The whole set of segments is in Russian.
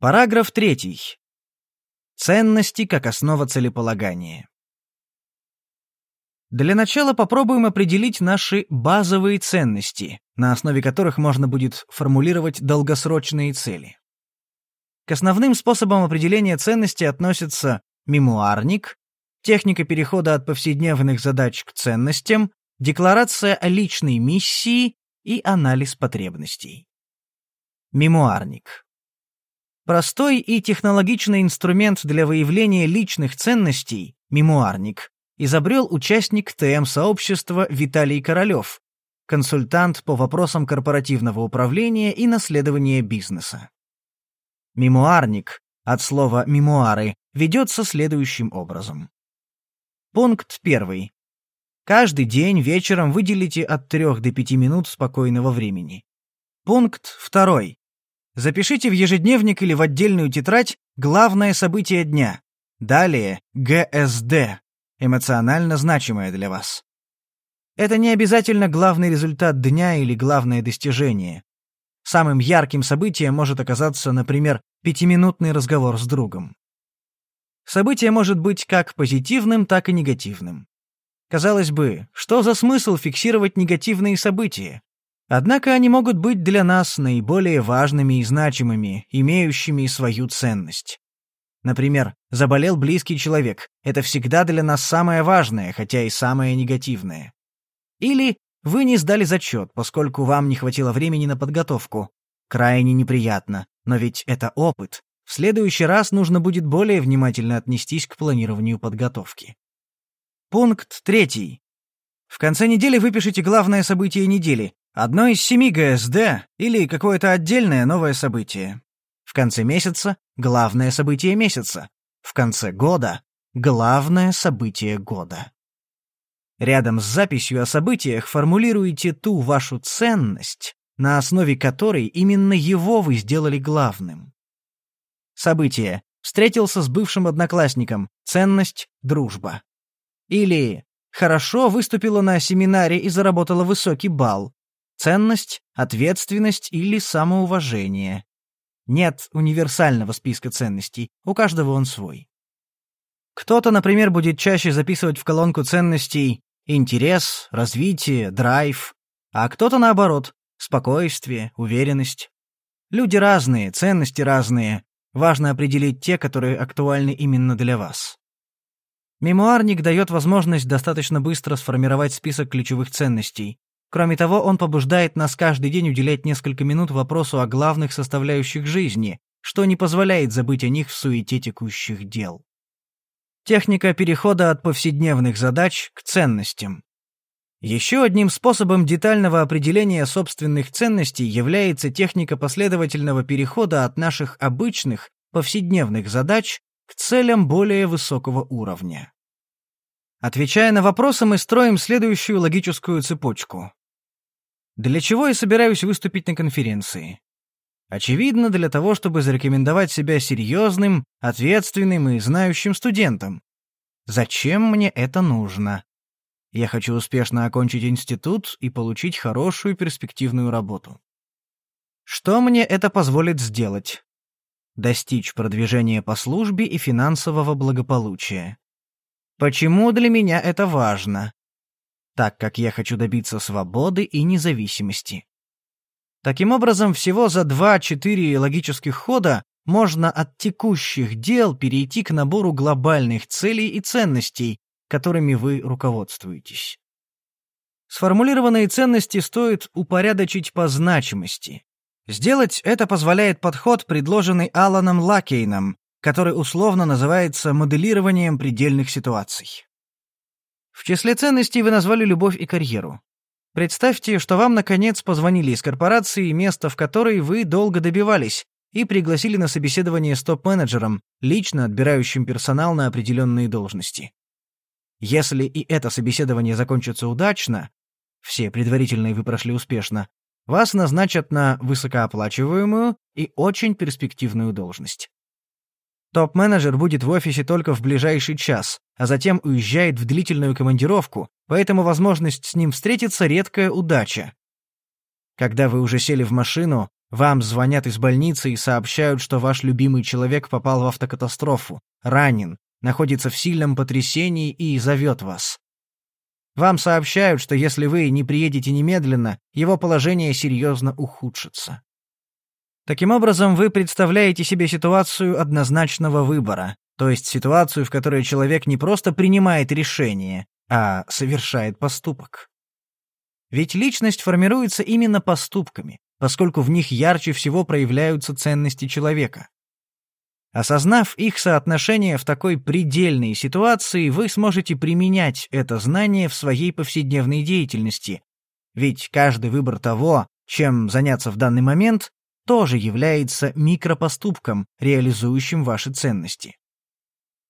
Параграф 3. Ценности как основа целеполагания. Для начала попробуем определить наши базовые ценности, на основе которых можно будет формулировать долгосрочные цели. К основным способам определения ценности относятся мемуарник, техника перехода от повседневных задач к ценностям, декларация о личной миссии и анализ потребностей. Мемуарник. Простой и технологичный инструмент для выявления личных ценностей, мемуарник, изобрел участник ТМ-сообщества Виталий Королёв, консультант по вопросам корпоративного управления и наследования бизнеса. Мемуарник, от слова «мемуары», ведется следующим образом. Пункт 1. Каждый день вечером выделите от 3 до 5 минут спокойного времени. Пункт 2. Запишите в ежедневник или в отдельную тетрадь главное событие дня. Далее ГСД, эмоционально значимое для вас. Это не обязательно главный результат дня или главное достижение. Самым ярким событием может оказаться, например, пятиминутный разговор с другом. Событие может быть как позитивным, так и негативным. Казалось бы, что за смысл фиксировать негативные события? Однако они могут быть для нас наиболее важными и значимыми, имеющими свою ценность. Например, заболел близкий человек. Это всегда для нас самое важное, хотя и самое негативное. Или вы не сдали зачет, поскольку вам не хватило времени на подготовку. Крайне неприятно, но ведь это опыт. В следующий раз нужно будет более внимательно отнестись к планированию подготовки. Пункт третий. В конце недели выпишите главное событие недели, одно из семи ГСД или какое-то отдельное новое событие. В конце месяца — главное событие месяца. В конце года — главное событие года. Рядом с записью о событиях формулируйте ту вашу ценность, на основе которой именно его вы сделали главным. Событие. Встретился с бывшим одноклассником. Ценность — дружба. Или хорошо выступила на семинаре и заработала высокий балл. Ценность, ответственность или самоуважение. Нет универсального списка ценностей, у каждого он свой. Кто-то, например, будет чаще записывать в колонку ценностей интерес, развитие, драйв, а кто-то наоборот, спокойствие, уверенность. Люди разные, ценности разные. Важно определить те, которые актуальны именно для вас. Мемуарник дает возможность достаточно быстро сформировать список ключевых ценностей. Кроме того, он побуждает нас каждый день уделять несколько минут вопросу о главных составляющих жизни, что не позволяет забыть о них в суете текущих дел. Техника перехода от повседневных задач к ценностям. Еще одним способом детального определения собственных ценностей является техника последовательного перехода от наших обычных, повседневных задач к целям более высокого уровня. Отвечая на вопросы, мы строим следующую логическую цепочку. Для чего я собираюсь выступить на конференции? Очевидно, для того, чтобы зарекомендовать себя серьезным, ответственным и знающим студентом. Зачем мне это нужно? Я хочу успешно окончить институт и получить хорошую перспективную работу. Что мне это позволит сделать? достичь продвижения по службе и финансового благополучия. Почему для меня это важно? Так как я хочу добиться свободы и независимости. Таким образом, всего за 2-4 логических хода можно от текущих дел перейти к набору глобальных целей и ценностей, которыми вы руководствуетесь. Сформулированные ценности стоит упорядочить по значимости. Сделать это позволяет подход, предложенный Аланом Лакейном, который условно называется моделированием предельных ситуаций. Числе ценностей вы назвали любовь и карьеру. Представьте, что вам наконец позвонили из корпорации, место в которой вы долго добивались, и пригласили на собеседование с топ-менеджером, лично отбирающим персонал на определенные должности. Если и это собеседование закончится удачно, все предварительные вы прошли успешно, вас назначат на высокооплачиваемую и очень перспективную должность. Топ-менеджер будет в офисе только в ближайший час, а затем уезжает в длительную командировку, поэтому возможность с ним встретиться — редкая удача. Когда вы уже сели в машину, Вам звонят из больницы и сообщают, что ваш любимый человек попал в автокатастрофу, ранен, находится в сильном потрясении и зовет вас. Вам сообщают, что если вы не приедете немедленно, его положение серьезно ухудшится. Таким образом, вы представляете себе ситуацию однозначного выбора, то есть ситуацию, в которой человек не просто принимает решение, а совершает поступок. Ведь личность формируется именно поступками, поскольку в них ярче всего проявляются ценности человека. Осознав их соотношение в такой предельной ситуации, вы сможете применять это знание в своей повседневной деятельности, ведь каждый выбор того, чем заняться в данный момент, тоже является микропоступком, реализующим ваши ценности.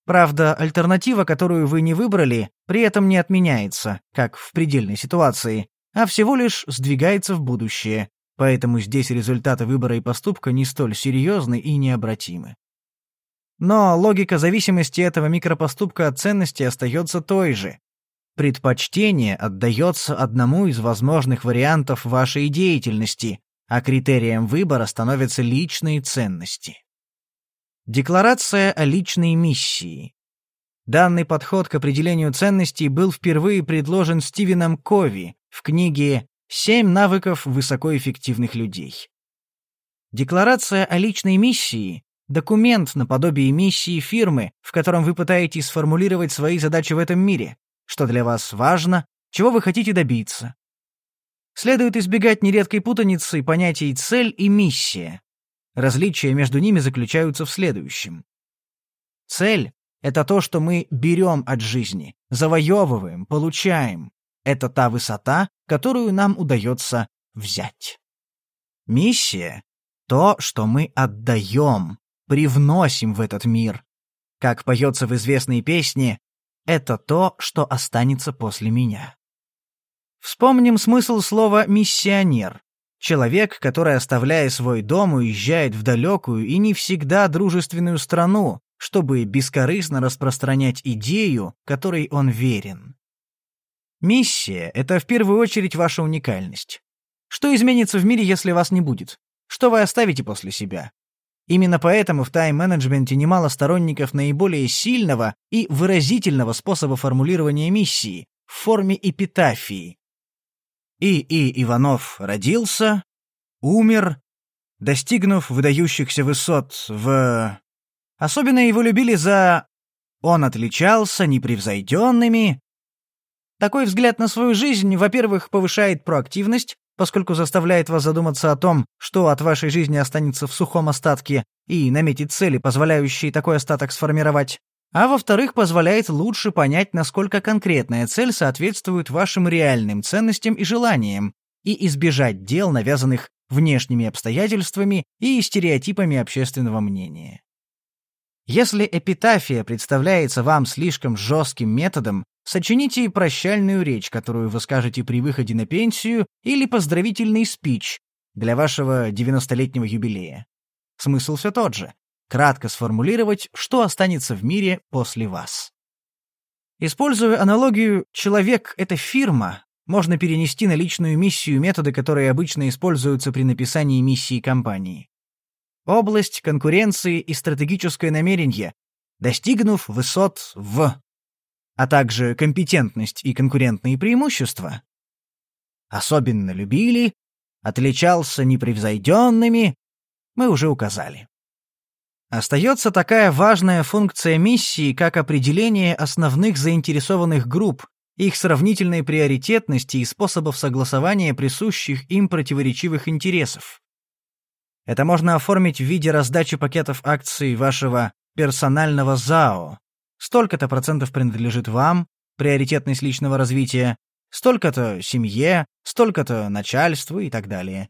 Правда, альтернатива, которую вы не выбрали, при этом не отменяется, как в предельной ситуации, а всего лишь сдвигается в будущее, поэтому здесь результаты выбора и поступка не столь серьезны и необратимы. Но логика зависимости этого микропоступка от ценности остается той же. Предпочтение отдается одному из возможных вариантов вашей деятельности, а критерием выбора становятся личные ценности. Декларация о личной миссии. Данный подход к определению ценностей был впервые предложен Стивеном Кови в книге «Семь навыков высокоэффективных людей». Декларация о личной миссии — документ наподобие миссии фирмы, в котором вы пытаетесь сформулировать свои задачи в этом мире, что для вас важно, чего вы хотите добиться. Следует избегать нередкой путаницы понятий «цель» и «миссия». Различия между ними заключаются в следующем. Цель — это то, что мы берем от жизни, завоевываем, получаем. Это та высота, которую нам удается взять. Миссия — то, что мы отдаем, привносим в этот мир. Как поется в известной песне, это то, что останется после меня. Вспомним смысл слова «миссионер». Человек, который, оставляя свой дом, уезжает в далекую и не всегда дружественную страну, чтобы бескорыстно распространять идею, которой он верен. Миссия — это в первую очередь ваша уникальность. Что изменится в мире, если вас не будет? Что вы оставите после себя? Именно поэтому в тайм-менеджменте немало сторонников наиболее сильного и выразительного способа формулирования миссии в форме эпитафии. И. И. Иванов родился, умер, достигнув выдающихся высот в... Особенно его любили за... Он отличался непревзойденными, такой взгляд на свою жизнь, во-первых, повышает проактивность, поскольку заставляет вас задуматься о том, что от вашей жизни останется в сухом остатке, и наметить цели, позволяющие такой остаток сформировать. А во-вторых, позволяет лучше понять, насколько конкретная цель соответствует вашим реальным ценностям и желаниям, и избежать дел, навязанных внешними обстоятельствами и стереотипами общественного мнения. Если эпитафия представляется вам слишком жестким методом, Сочините прощальную речь, которую вы скажете при выходе на пенсию, или поздравительный спич для вашего 90-летнего юбилея. Смысл все тот же. Кратко сформулировать, что останется в мире после вас. Используя аналогию «человек — это фирма», можно перенести на личную миссию методы, которые обычно используются при написании миссии компании. Область конкуренции и стратегическое намерение, достигнув высот в а также компетентность и конкурентные преимущества. Особенно любили, отличался непревзойденными, мы уже указали. Остается такая важная функция миссии, как определение основных заинтересованных групп, их сравнительной приоритетности и способов согласования присущих им противоречивых интересов. Это можно оформить в виде раздачи пакетов акций вашего персонального ЗАО, Столько-то процентов принадлежит вам, приоритетность личного развития, столько-то семье, столько-то начальству и так далее.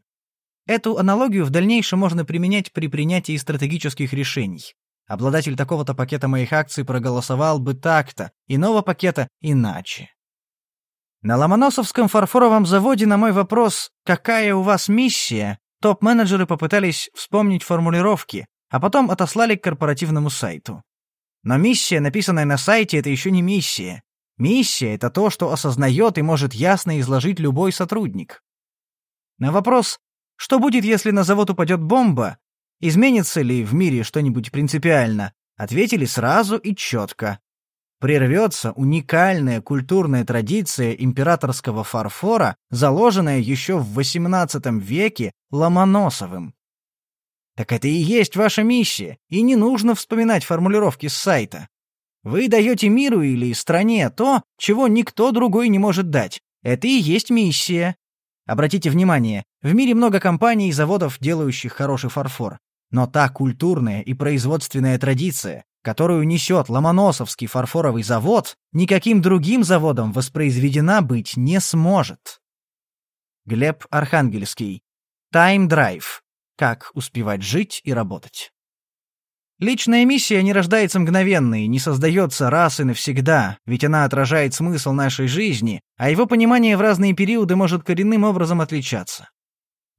Эту аналогию в дальнейшем можно применять при принятии стратегических решений. Обладатель такого-то пакета моих акций проголосовал бы так-то, иного пакета иначе. На Ломоносовском фарфоровом заводе на мой вопрос «Какая у вас миссия?» топ-менеджеры попытались вспомнить формулировки, а потом отослали к корпоративному сайту. Но миссия, написанная на сайте, это еще не миссия. Миссия — это то, что осознает и может ясно изложить любой сотрудник. На вопрос Что будет, если на завод упадет бомба? Изменится ли в мире что-нибудь принципиально? Ответили сразу и четко. Прервется уникальная культурная традиция императорского фарфора, заложенная еще в XVIII веке Ломоносовым. Так это и есть ваша миссия, и не нужно вспоминать формулировки с сайта. Вы даете миру или стране то, чего никто другой не может дать. Это и есть миссия. Обратите внимание, в мире много компаний и заводов, делающих хороший фарфор. Но та культурная и производственная традиция, которую несет Ломоносовский фарфоровый завод, никаким другим заводом воспроизведена быть не сможет. Глеб Архангельский. Тайм-драйв. Как успевать жить и работать. Личная миссия не рождается мгновенно и не создается раз и навсегда, ведь она отражает смысл нашей жизни, а его понимание в разные периоды может коренным образом отличаться.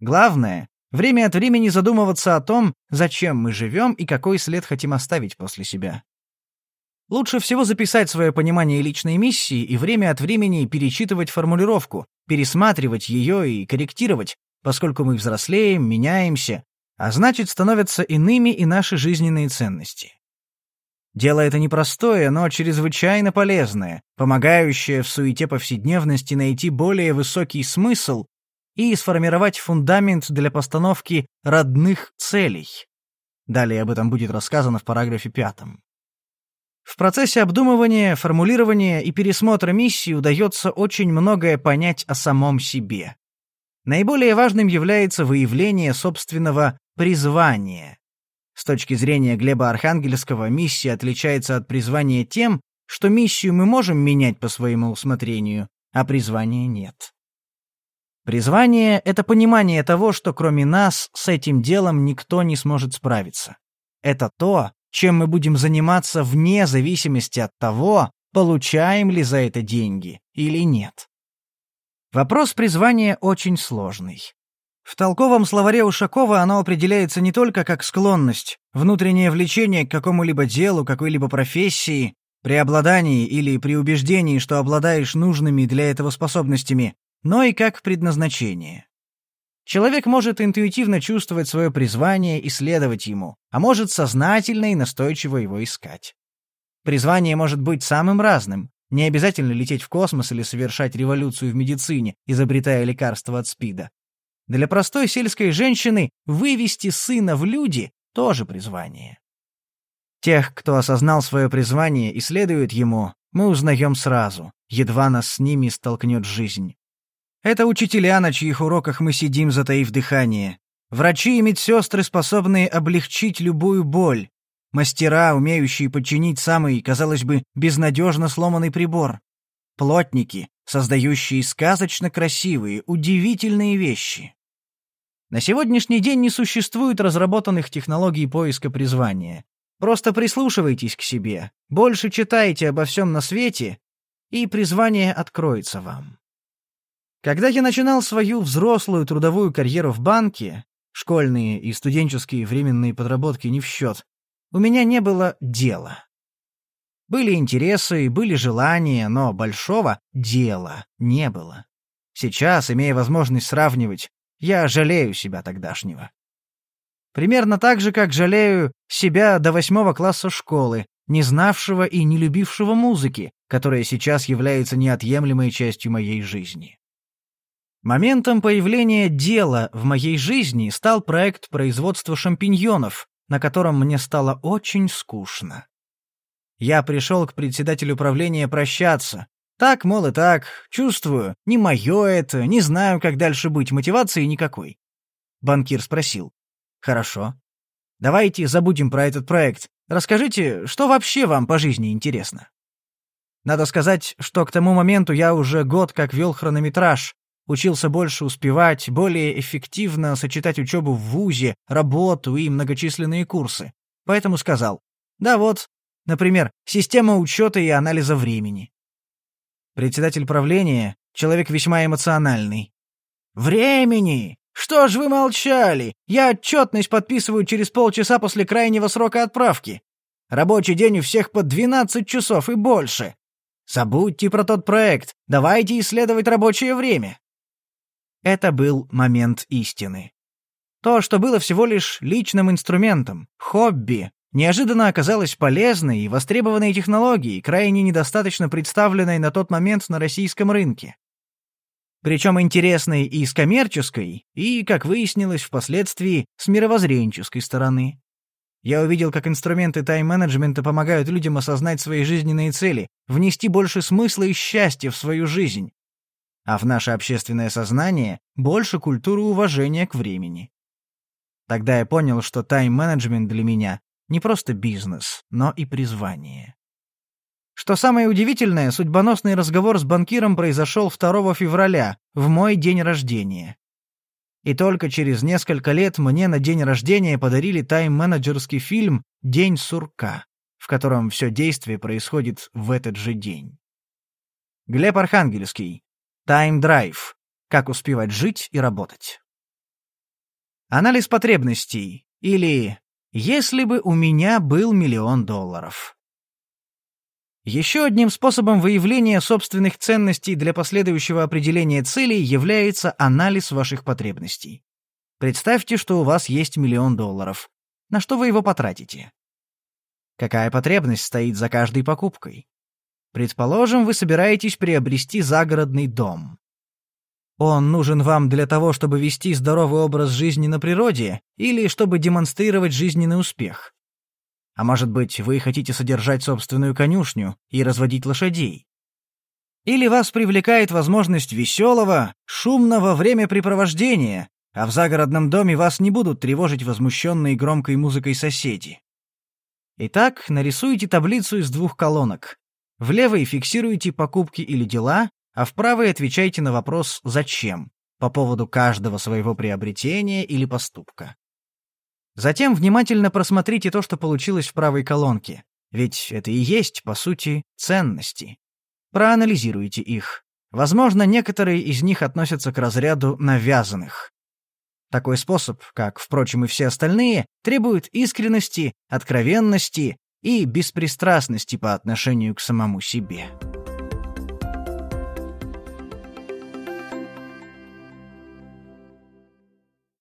Главное Время от времени задумываться о том, зачем мы живем и какой след хотим оставить после себя. Лучше всего записать свое понимание личной миссии и время от времени перечитывать формулировку, пересматривать ее и корректировать, поскольку мы взрослеем, меняемся, а значит, становятся иными и наши жизненные ценности. Дело это непростое, но чрезвычайно полезное, помогающее в суете повседневности найти более высокий смысл и сформировать фундамент для постановки родных целей. Далее об этом будет рассказано в параграфе пятом. В процессе обдумывания, формулирования и пересмотра миссии удается очень многое понять о самом себе. Наиболее важным является выявление собственного призвания. С точки зрения Глеба Архангельского, миссия отличается от призвания тем, что миссию мы можем менять по своему усмотрению, а призвания нет. Призвание — это понимание того, что кроме нас с этим делом никто не сможет справиться. Это то, чем мы будем заниматься вне зависимости от того, получаем ли за это деньги или нет. Вопрос призвания очень сложный. В толковом словаре Ушакова оно определяется не только как склонность, внутреннее влечение к какому-либо делу, какой-либо профессии, при обладании или при убеждении, что обладаешь нужными для этого способностями, но и как предназначение. Человек может интуитивно чувствовать свое призвание и следовать ему, а может сознательно и настойчиво его искать. Призвание может быть самым разным. Не обязательно лететь в космос или совершать революцию в медицине, изобретая лекарства от СПИДа. Для простой сельской женщины вывести сына в люди — тоже призвание. Тех, кто осознал свое призвание и следует ему, мы узнаем сразу, едва нас с ними столкнет жизнь. Это учителя, на чьих уроках мы сидим, затаив дыхание. Врачи и медсестры, способные облегчить любую боль. Мастера, умеющие подчинить самый, казалось бы, безнадежно сломанный прибор. Плотники, создающие сказочно красивые, удивительные вещи. На сегодняшний день не существует разработанных технологий поиска призвания. Просто прислушивайтесь к себе, больше читайте обо всем на свете, и призвание откроется вам. Когда я начинал свою взрослую трудовую карьеру в банке, школьные и студенческие временные подработки не в счет, у меня не было дела. Были интересы, были желания, но большого дела не было. Сейчас, имея возможность сравнивать, я жалею себя тогдашнего. Примерно так же, как жалею себя до восьмого класса школы, не знавшего и не любившего музыки, которая сейчас является неотъемлемой частью моей жизни. Моментом появления дела в моей жизни стал проект производства шампиньонов, на котором мне стало очень скучно. Я пришел к председателю правления прощаться. Так, мол, и так, чувствую, не мое это, не знаю, как дальше быть, мотивации никакой. Банкир спросил. Хорошо. Давайте забудем про этот проект. Расскажите, что вообще вам по жизни интересно? Надо сказать, что к тому моменту я уже год как вел хронометраж, учился больше успевать, более эффективно сочетать учебу в ВУЗе, работу и многочисленные курсы. Поэтому сказал, да вот, например, система учета и анализа времени. Председатель правления — человек весьма эмоциональный. «Времени! Что ж вы молчали? Я отчетность подписываю через полчаса после крайнего срока отправки. Рабочий день у всех по 12 часов и больше. Забудьте про тот проект, давайте исследовать рабочее время. Это был момент истины. То, что было всего лишь личным инструментом, хобби, неожиданно оказалось полезной и востребованной технологией, крайне недостаточно представленной на тот момент на российском рынке. Причем интересной и с коммерческой, и, как выяснилось впоследствии, с мировоззренческой стороны. Я увидел, как инструменты тайм-менеджмента помогают людям осознать свои жизненные цели, внести больше смысла и счастья в свою жизнь, а в наше общественное сознание больше культуры уважения к времени. Тогда я понял, что тайм-менеджмент для меня не просто бизнес, но и призвание. Что самое удивительное, судьбоносный разговор с банкиром произошел 2 февраля, в мой день рождения. И только через несколько лет мне на день рождения подарили тайм-менеджерский фильм «День сурка», в котором все действие происходит в этот же день. Глеб Архангельский. Тайм-драйв. Как успевать жить и работать. Анализ потребностей. Или «Если бы у меня был миллион долларов». Еще одним способом выявления собственных ценностей для последующего определения целей является анализ ваших потребностей. Представьте, что у вас есть миллион долларов. На что вы его потратите? Какая потребность стоит за каждой покупкой? Предположим, вы собираетесь приобрести загородный дом. Он нужен вам для того, чтобы вести здоровый образ жизни на природе или чтобы демонстрировать жизненный успех? А может быть, вы хотите содержать собственную конюшню и разводить лошадей? Или вас привлекает возможность веселого, шумного времяпрепровождения, а в загородном доме вас не будут тревожить возмущенные громкой музыкой соседи? Итак, нарисуйте таблицу из двух колонок. В левой фиксируйте покупки или дела, а в правой отвечайте на вопрос «Зачем?» по поводу каждого своего приобретения или поступка. Затем внимательно просмотрите то, что получилось в правой колонке, ведь это и есть, по сути, ценности. Проанализируйте их. Возможно, некоторые из них относятся к разряду навязанных. Такой способ, как, впрочем, и все остальные, требует искренности, откровенности и беспристрастности по отношению к самому себе.